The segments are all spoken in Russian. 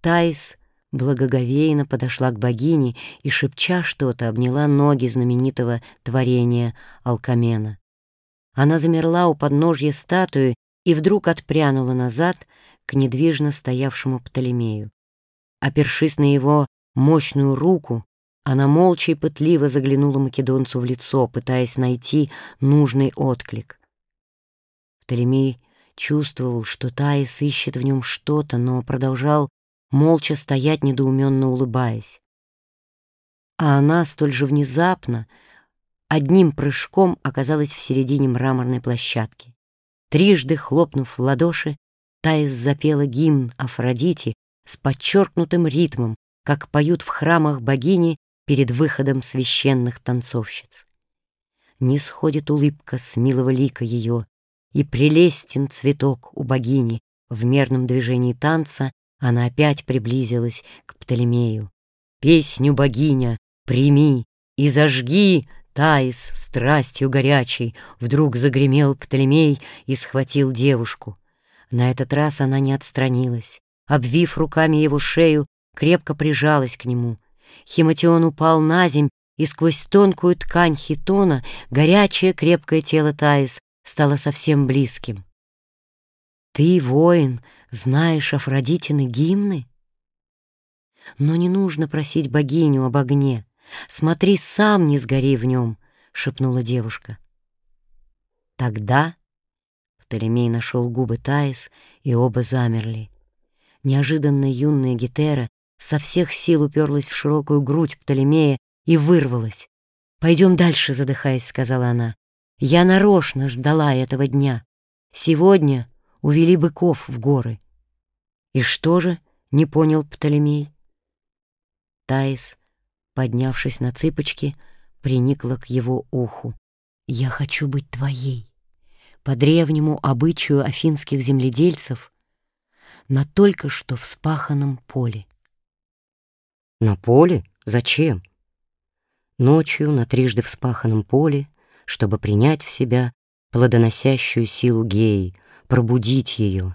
Таис благоговейно подошла к богине и, шепча что-то, обняла ноги знаменитого творения Алкамена. Она замерла у подножья статуи и вдруг отпрянула назад к недвижно стоявшему Птолемею. Опершись на его мощную руку, она молча и пытливо заглянула македонцу в лицо, пытаясь найти нужный отклик. Птолемей чувствовал, что Таис ищет в нем что-то, но продолжал молча стоять, недоуменно улыбаясь. А она столь же внезапно, одним прыжком оказалась в середине мраморной площадки. Трижды хлопнув в ладоши, Таис запела гимн Афродите с подчеркнутым ритмом, как поют в храмах богини перед выходом священных танцовщиц. Не сходит улыбка с милого лика ее, и прелестен цветок у богини в мерном движении танца она опять приблизилась к Птолемею. «Песню, богиня, прими и зажги!» Таис, страстью горячей, вдруг загремел Птолемей и схватил девушку. На этот раз она не отстранилась. Обвив руками его шею, крепко прижалась к нему. Химатион упал на земь, и сквозь тонкую ткань хитона горячее крепкое тело Таис стало совсем близким. «Ты, воин, знаешь Афродитины гимны? Но не нужно просить богиню об огне. Смотри, сам не сгори в нем, — шепнула девушка. Тогда Птолемей нашел губы Таис, и оба замерли. Неожиданно юная Гетера со всех сил уперлась в широкую грудь Птолемея и вырвалась. «Пойдем дальше», — задыхаясь, сказала она. «Я нарочно ждала этого дня. Сегодня увели быков в горы. И что же, не понял Птолемей? Таис, поднявшись на цыпочки, приникла к его уху. «Я хочу быть твоей». По древнему обычаю афинских земледельцев на только что вспаханном поле. На поле? Зачем? Ночью на трижды вспаханном поле, чтобы принять в себя плодоносящую силу геи, пробудить ее.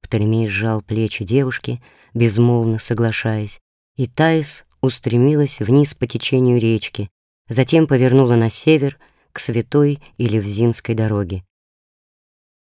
Птолемей сжал плечи девушки, безмолвно соглашаясь, и Таис устремилась вниз по течению речки, затем повернула на север к Святой или Взинской дороге.